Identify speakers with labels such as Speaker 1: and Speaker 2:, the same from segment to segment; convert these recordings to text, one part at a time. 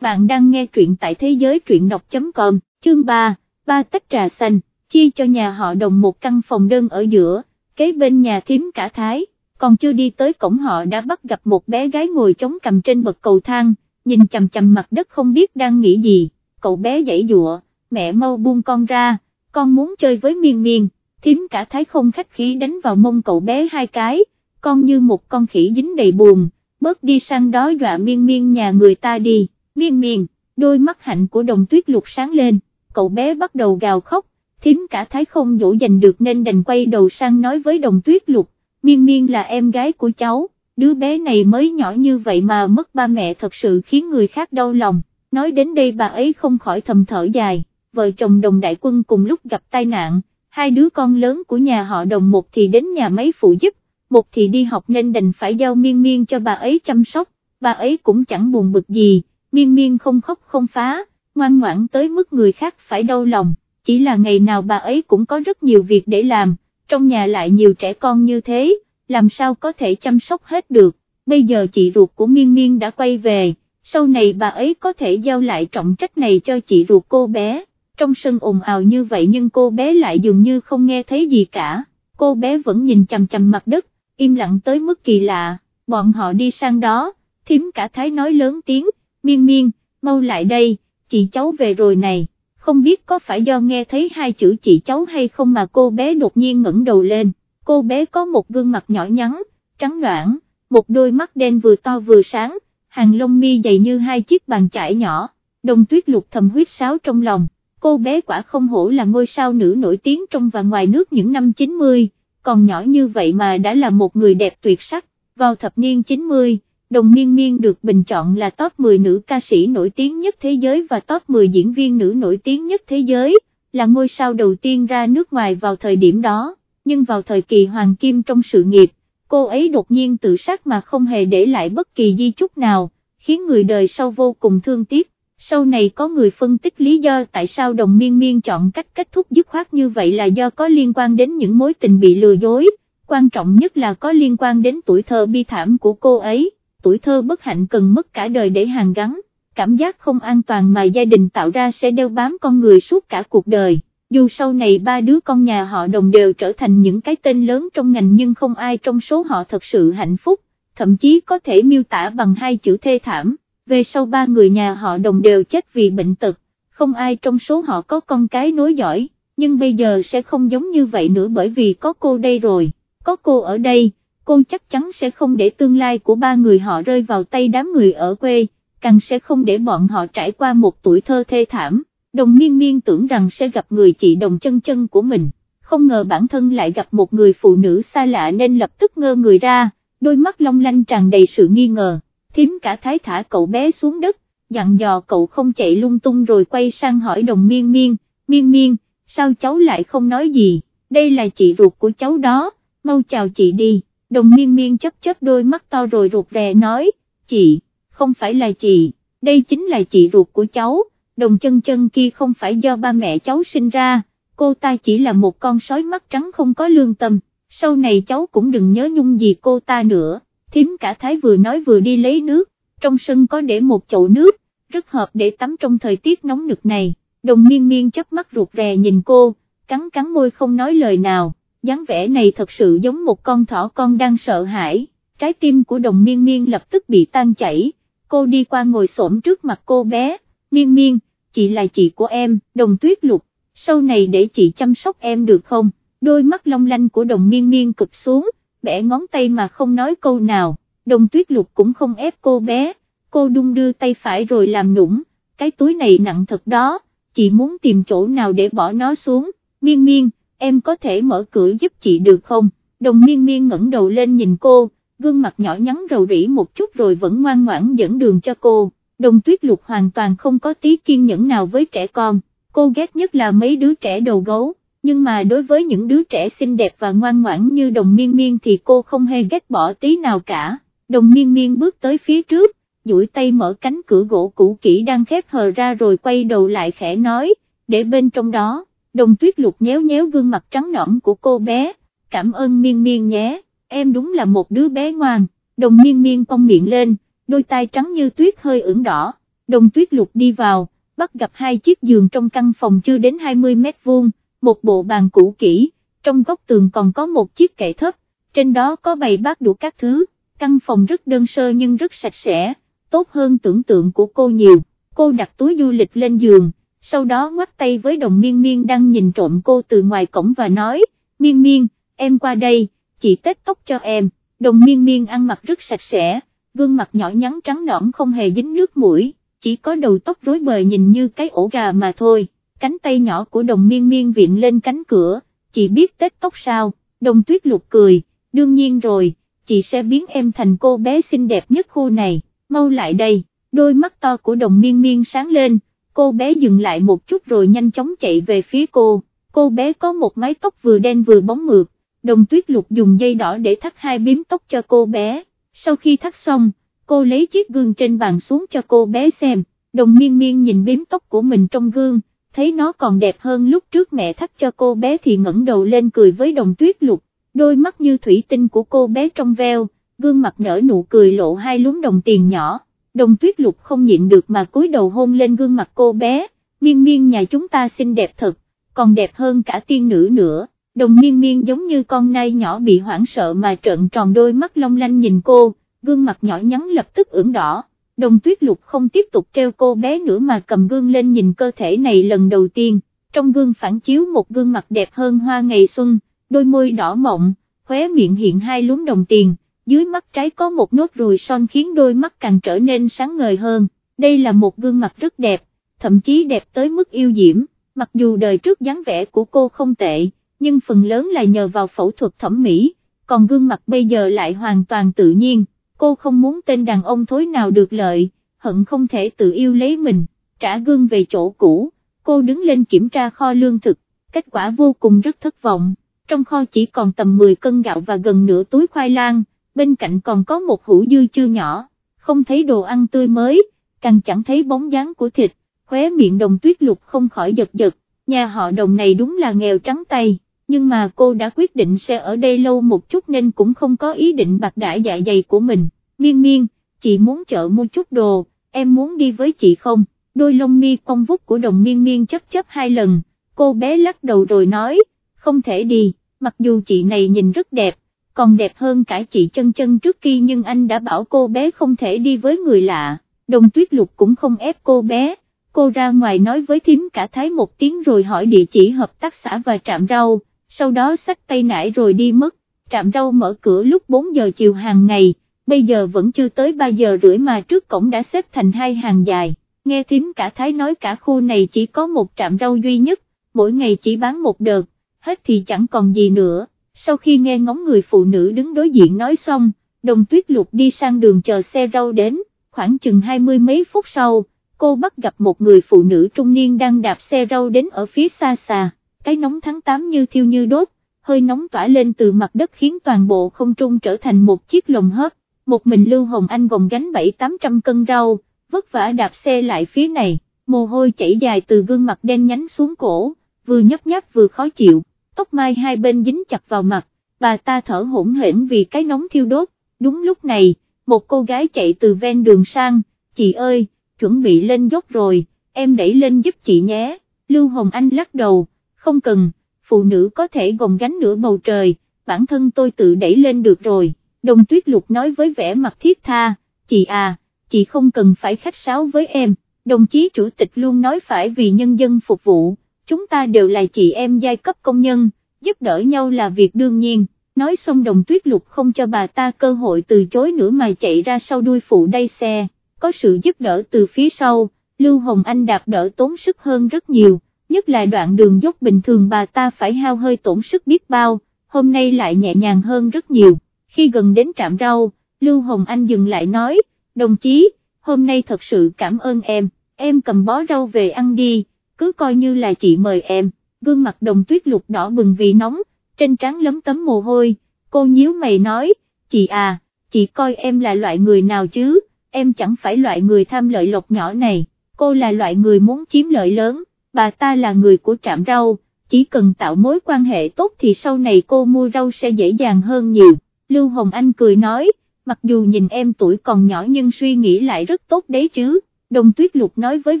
Speaker 1: bạn đang nghe truyện tại thế giới truyện đọc.com, chương 3, ba tách trà xanh, chia cho nhà họ đồng một căn phòng đơn ở giữa, kế bên nhà thím cả thái, còn chưa đi tới cổng họ đã bắt gặp một bé gái ngồi chống cằm trên bậc cầu thang, nhìn chầm chầm mặt đất không biết đang nghĩ gì, cậu bé dãy dụa, mẹ mau buông con ra, con muốn chơi với miên miên, thím cả thái không khách khí đánh vào mông cậu bé hai cái, con như một con khỉ dính đầy buồn, bớt đi sang đó dọa miên miên nhà người ta đi, miên miên, đôi mắt hạnh của đồng tuyết lục sáng lên, cậu bé bắt đầu gào khóc, thím cả thái không dỗ dành được nên đành quay đầu sang nói với đồng tuyết lục, miên miên là em gái của cháu, đứa bé này mới nhỏ như vậy mà mất ba mẹ thật sự khiến người khác đau lòng, nói đến đây bà ấy không khỏi thầm thở dài, vợ chồng đồng đại quân cùng lúc gặp tai nạn, hai đứa con lớn của nhà họ đồng một thì đến nhà máy phụ giúp, một thì đi học nên đành phải giao miên miên cho bà ấy chăm sóc, bà ấy cũng chẳng buồn bực gì, miên miên không khóc không phá, ngoan ngoãn tới mức người khác phải đau lòng, chỉ là ngày nào bà ấy cũng có rất nhiều việc để làm, trong nhà lại nhiều trẻ con như thế, làm sao có thể chăm sóc hết được, bây giờ chị ruột của miên miên đã quay về, sau này bà ấy có thể giao lại trọng trách này cho chị ruột cô bé, trong sân ồn ào như vậy nhưng cô bé lại dường như không nghe thấy gì cả, cô bé vẫn nhìn chằm chằm mặt đất, im lặng tới mức kỳ lạ, bọn họ đi sang đó, thím cả thái nói lớn tiếng, miên miên, mau lại đây, chị cháu về rồi này, không biết có phải do nghe thấy hai chữ chị cháu hay không mà cô bé đột nhiên ngẩng đầu lên, cô bé có một gương mặt nhỏ nhắn, trắng noãn, một đôi mắt đen vừa to vừa sáng, hàng lông mi dày như hai chiếc bàn chải nhỏ, đồng tuyết lục thầm huyết sáo trong lòng, cô bé quả không hổ là ngôi sao nữ nổi tiếng trong và ngoài nước những năm 90, còn nhỏ như vậy mà đã là một người đẹp tuyệt sắc, vào thập niên 90, đồng miên miên được bình chọn là top 10 nữ ca sĩ nổi tiếng nhất thế giới và top 10 diễn viên nữ nổi tiếng nhất thế giới, là ngôi sao đầu tiên ra nước ngoài vào thời điểm đó, nhưng vào thời kỳ hoàng kim trong sự nghiệp, cô ấy đột nhiên tự sát mà không hề để lại bất kỳ di chúc nào, khiến người đời sau vô cùng thương tiếc. Sau này có người phân tích lý do tại sao đồng miên miên chọn cách kết thúc dứt khoát như vậy là do có liên quan đến những mối tình bị lừa dối, quan trọng nhất là có liên quan đến tuổi thơ bi thảm của cô ấy, tuổi thơ bất hạnh cần mất cả đời để hàn gắn, cảm giác không an toàn mà gia đình tạo ra sẽ đeo bám con người suốt cả cuộc đời. Dù sau này ba đứa con nhà họ đồng đều trở thành những cái tên lớn trong ngành nhưng không ai trong số họ thật sự hạnh phúc, thậm chí có thể miêu tả bằng hai chữ thê thảm về sau ba người nhà họ đồng đều chết vì bệnh tật, không ai trong số họ có con cái nối giỏi, nhưng bây giờ sẽ không giống như vậy nữa bởi vì có cô đây rồi, có cô ở đây, cô chắc chắn sẽ không để tương lai của ba người họ rơi vào tay đám người ở quê, càng sẽ không để bọn họ trải qua một tuổi thơ thê thảm, đồng miên miên tưởng rằng sẽ gặp người chị đồng chân chân của mình, không ngờ bản thân lại gặp một người phụ nữ xa lạ nên lập tức ngơ người ra, đôi mắt long lanh tràn đầy sự nghi ngờ. Thím cả thái thả cậu bé xuống đất, dặn dò cậu không chạy lung tung rồi quay sang hỏi đồng miên miên, miên miên, sao cháu lại không nói gì, đây là chị ruột của cháu đó, mau chào chị đi, đồng miên miên chấp chấp đôi mắt to rồi rụt rè nói, chị, không phải là chị, đây chính là chị ruột của cháu, đồng chân chân kia không phải do ba mẹ cháu sinh ra, cô ta chỉ là một con sói mắt trắng không có lương tâm, sau này cháu cũng đừng nhớ nhung gì cô ta nữa. Thím cả thái vừa nói vừa đi lấy nước, trong sân có để một chậu nước, rất hợp để tắm trong thời tiết nóng nực này, đồng miên miên chớp mắt ruột rè nhìn cô, cắn cắn môi không nói lời nào, dáng vẻ này thật sự giống một con thỏ con đang sợ hãi, trái tim của đồng miên miên lập tức bị tan chảy, cô đi qua ngồi xổm trước mặt cô bé, miên miên, chị là chị của em, đồng tuyết lục, sau này để chị chăm sóc em được không, đôi mắt long lanh của đồng miên miên cụp xuống, bẻ ngón tay mà không nói câu nào, đồng tuyết lục cũng không ép cô bé, cô đung đưa tay phải rồi làm nũng, cái túi này nặng thật đó, chị muốn tìm chỗ nào để bỏ nó xuống, miên miên, em có thể mở cửa giúp chị được không, đồng miên miên ngẩng đầu lên nhìn cô, gương mặt nhỏ nhắn rầu rĩ một chút rồi vẫn ngoan ngoãn dẫn đường cho cô, đồng tuyết lục hoàn toàn không có tí kiên nhẫn nào với trẻ con, cô ghét nhất là mấy đứa trẻ đầu gấu. Nhưng mà đối với những đứa trẻ xinh đẹp và ngoan ngoãn như đồng miên miên thì cô không hề ghét bỏ tí nào cả, đồng miên miên bước tới phía trước, duỗi tay mở cánh cửa gỗ cũ kỹ đang khép hờ ra rồi quay đầu lại khẽ nói, để bên trong đó, đồng tuyết lục nhéo nhéo gương mặt trắng nõn của cô bé, cảm ơn miên miên nhé, em đúng là một đứa bé ngoan, đồng miên miên cong miệng lên, đôi tay trắng như tuyết hơi ửng đỏ, đồng tuyết lục đi vào, bắt gặp hai chiếc giường trong căn phòng chưa đến 20 mét vuông, một bộ bàn cũ kỹ, trong góc tường còn có một chiếc kệ thấp, trên đó có bày bát đủ các thứ, căn phòng rất đơn sơ nhưng rất sạch sẽ, tốt hơn tưởng tượng của cô nhiều, cô đặt túi du lịch lên giường, sau đó ngoắt tay với đồng miên miên đang nhìn trộm cô từ ngoài cổng và nói, miên miên, em qua đây, chị tết tóc cho em, đồng miên miên ăn mặc rất sạch sẽ, gương mặt nhỏ nhắn trắng nõn không hề dính nước mũi, chỉ có đầu tóc rối bời nhìn như cái ổ gà mà thôi, cánh tay nhỏ của đồng miên miên viện lên cánh cửa, chị biết tết tóc sao, đồng tuyết lục cười, đương nhiên rồi, chị sẽ biến em thành cô bé xinh đẹp nhất khu này, mau lại đây, đôi mắt to của đồng miên miên sáng lên, cô bé dừng lại một chút rồi nhanh chóng chạy về phía cô, cô bé có một mái tóc vừa đen vừa bóng mượt, đồng tuyết lục dùng dây đỏ để thắt hai biếm tóc cho cô bé, sau khi thắt xong, cô lấy chiếc gương trên bàn xuống cho cô bé xem, đồng miên miên nhìn biếm tóc của mình trong gương, thấy nó còn đẹp hơn lúc trước mẹ thắt cho cô bé thì ngẩng đầu lên cười với đồng tuyết lục, đôi mắt như thủy tinh của cô bé trong veo, gương mặt nở nụ cười lộ hai lúm đồng tiền nhỏ, đồng tuyết lục không nhịn được mà cúi đầu hôn lên gương mặt cô bé, miên miên nhà chúng ta xinh đẹp thật, còn đẹp hơn cả tiên nữ nữa, đồng miên miên giống như con nai nhỏ bị hoảng sợ mà trợn tròn đôi mắt long lanh nhìn cô, gương mặt nhỏ nhắn lập tức ửng đỏ. Đồng tuyết lục không tiếp tục treo cô bé nữa mà cầm gương lên nhìn cơ thể này lần đầu tiên, trong gương phản chiếu một gương mặt đẹp hơn hoa ngày xuân, đôi môi đỏ mọng, khóe miệng hiện hai lúm đồng tiền, dưới mắt trái có một nốt ruồi son khiến đôi mắt càng trở nên sáng ngời hơn, đây là một gương mặt rất đẹp, thậm chí đẹp tới mức yêu diễm, mặc dù đời trước dáng vẻ của cô không tệ, nhưng phần lớn là nhờ vào phẫu thuật thẩm mỹ, còn gương mặt bây giờ lại hoàn toàn tự nhiên, cô không muốn tên đàn ông thối nào được lợi, hận không thể tự yêu lấy mình, trả gương về chỗ cũ, cô đứng lên kiểm tra kho lương thực, kết quả vô cùng rất thất vọng. Trong kho chỉ còn tầm 10 cân gạo và gần nửa túi khoai lang, bên cạnh còn có một hũ dư chưa nhỏ, không thấy đồ ăn tươi mới, càng chẳng thấy bóng dáng của thịt, khóe miệng đồng tuyết lục không khỏi giật giật, nhà họ đồng này đúng là nghèo trắng tay, nhưng mà cô đã quyết định sẽ ở đây lâu một chút nên cũng không có ý định bạc đãi dạ dày của mình, miên miên, chị muốn chợ mua chút đồ, em muốn đi với chị không, đôi lông mi cong vút của đồng miên miên chấp chấp hai lần, cô bé lắc đầu rồi nói, không thể đi, mặc dù chị này nhìn rất đẹp, còn đẹp hơn cả chị chân chân trước kia nhưng anh đã bảo cô bé không thể đi với người lạ, đồng tuyết lục cũng không ép cô bé, cô ra ngoài nói với thím cả thái một tiếng rồi hỏi địa chỉ hợp tác xã và trạm rau, sau đó xách tay nải rồi đi mất, trạm rau mở cửa lúc 4 giờ chiều hàng ngày, bây giờ vẫn chưa tới 3 giờ rưỡi mà trước cổng đã xếp thành hai hàng dài, nghe thím cả thái nói cả khu này chỉ có một trạm rau duy nhất, mỗi ngày chỉ bán một đợt. Hết thì chẳng còn gì nữa, sau khi nghe ngóng người phụ nữ đứng đối diện nói xong, đồng tuyết lục đi sang đường chờ xe rau đến, khoảng chừng hai mươi mấy phút sau, cô bắt gặp một người phụ nữ trung niên đang đạp xe rau đến ở phía xa xa, cái nóng tháng 8 như thiêu như đốt, hơi nóng tỏa lên từ mặt đất khiến toàn bộ không trung trở thành một chiếc lồng hấp, một mình Lưu Hồng Anh gồng gánh 7-800 cân rau, vất vả đạp xe lại phía này, mồ hôi chảy dài từ gương mặt đen nhánh xuống cổ, vừa nhấp nháp vừa khó chịu tóc mai hai bên dính chặt vào mặt, bà ta thở hổn hển vì cái nóng thiêu đốt, đúng lúc này, một cô gái chạy từ ven đường sang, chị ơi, chuẩn bị lên dốc rồi, em đẩy lên giúp chị nhé, Lưu Hồng Anh lắc đầu, không cần, phụ nữ có thể gồng gánh nửa bầu trời, bản thân tôi tự đẩy lên được rồi, đồng tuyết lục nói với vẻ mặt thiết tha, chị à, chị không cần phải khách sáo với em, đồng chí chủ tịch luôn nói phải vì nhân dân phục vụ chúng ta đều là chị em giai cấp công nhân, giúp đỡ nhau là việc đương nhiên, nói xong đồng tuyết lục không cho bà ta cơ hội từ chối nữa mà chạy ra sau đuôi phụ đây xe, có sự giúp đỡ từ phía sau, Lưu Hồng Anh đạp đỡ tốn sức hơn rất nhiều, nhất là đoạn đường dốc bình thường bà ta phải hao hơi tổn sức biết bao, hôm nay lại nhẹ nhàng hơn rất nhiều, khi gần đến trạm rau, Lưu Hồng Anh dừng lại nói, đồng chí, hôm nay thật sự cảm ơn em, em cầm bó rau về ăn đi cứ coi như là chị mời em, gương mặt đồng tuyết lục đỏ bừng vì nóng, trên trán lấm tấm mồ hôi, cô nhíu mày nói, chị à, chị coi em là loại người nào chứ, em chẳng phải loại người tham lợi lộc nhỏ này, cô là loại người muốn chiếm lợi lớn, bà ta là người của trạm rau, chỉ cần tạo mối quan hệ tốt thì sau này cô mua rau sẽ dễ dàng hơn nhiều, Lưu Hồng Anh cười nói, mặc dù nhìn em tuổi còn nhỏ nhưng suy nghĩ lại rất tốt đấy chứ, đồng tuyết lục nói với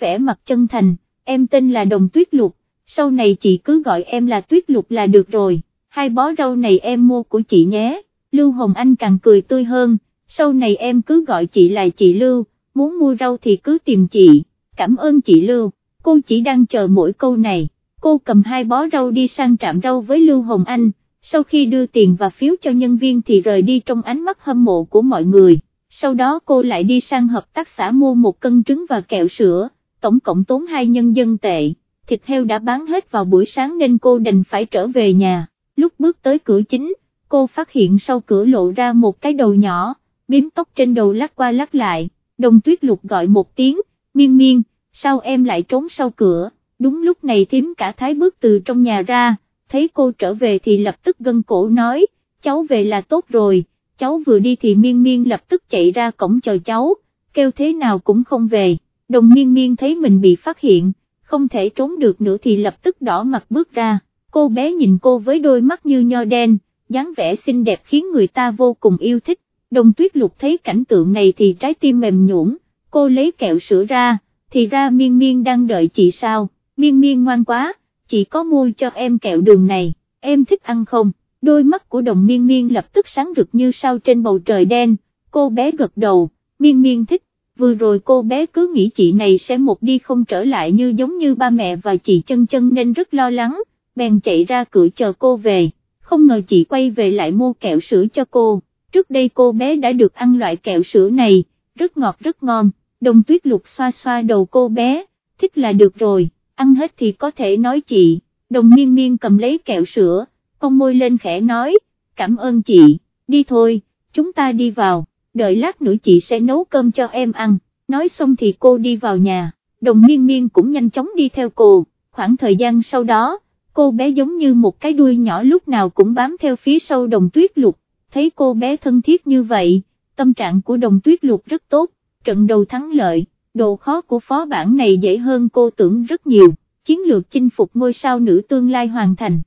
Speaker 1: vẻ mặt chân thành, em tên là đồng tuyết lục, sau này chị cứ gọi em là tuyết lục là được rồi, hai bó rau này em mua của chị nhé, Lưu Hồng Anh càng cười tươi hơn, sau này em cứ gọi chị là chị Lưu, muốn mua rau thì cứ tìm chị, cảm ơn chị Lưu, cô chỉ đang chờ mỗi câu này, cô cầm hai bó rau đi sang trạm rau với Lưu Hồng Anh, sau khi đưa tiền và phiếu cho nhân viên thì rời đi trong ánh mắt hâm mộ của mọi người, sau đó cô lại đi sang hợp tác xã mua một cân trứng và kẹo sữa, tổng cộng tốn hai nhân dân tệ, thịt heo đã bán hết vào buổi sáng nên cô đành phải trở về nhà, lúc bước tới cửa chính, cô phát hiện sau cửa lộ ra một cái đầu nhỏ, biếm tóc trên đầu lắc qua lắc lại, đồng tuyết lục gọi một tiếng, miên miên, sao em lại trốn sau cửa, đúng lúc này thím cả thái bước từ trong nhà ra, thấy cô trở về thì lập tức gân cổ nói, cháu về là tốt rồi, cháu vừa đi thì miên miên lập tức chạy ra cổng chờ cháu, kêu thế nào cũng không về, đồng miên miên thấy mình bị phát hiện, không thể trốn được nữa thì lập tức đỏ mặt bước ra, cô bé nhìn cô với đôi mắt như nho đen, dáng vẻ xinh đẹp khiến người ta vô cùng yêu thích, đồng tuyết lục thấy cảnh tượng này thì trái tim mềm nhũn, cô lấy kẹo sữa ra, thì ra miên miên đang đợi chị sao, miên miên ngoan quá, chị có mua cho em kẹo đường này, em thích ăn không, đôi mắt của đồng miên miên lập tức sáng rực như sao trên bầu trời đen, cô bé gật đầu, miên miên thích, vừa rồi cô bé cứ nghĩ chị này sẽ một đi không trở lại như giống như ba mẹ và chị chân chân nên rất lo lắng, bèn chạy ra cửa chờ cô về, không ngờ chị quay về lại mua kẹo sữa cho cô, trước đây cô bé đã được ăn loại kẹo sữa này, rất ngọt rất ngon, đồng tuyết lục xoa xoa đầu cô bé, thích là được rồi, ăn hết thì có thể nói chị, đồng miên miên cầm lấy kẹo sữa, con môi lên khẽ nói, cảm ơn chị, đi thôi, chúng ta đi vào, đợi lát nữa chị sẽ nấu cơm cho em ăn, nói xong thì cô đi vào nhà, đồng miên miên cũng nhanh chóng đi theo cô, khoảng thời gian sau đó, cô bé giống như một cái đuôi nhỏ lúc nào cũng bám theo phía sau đồng tuyết lục, thấy cô bé thân thiết như vậy, tâm trạng của đồng tuyết lục rất tốt, trận đầu thắng lợi, độ khó của phó bản này dễ hơn cô tưởng rất nhiều, chiến lược chinh phục ngôi sao nữ tương lai hoàn thành.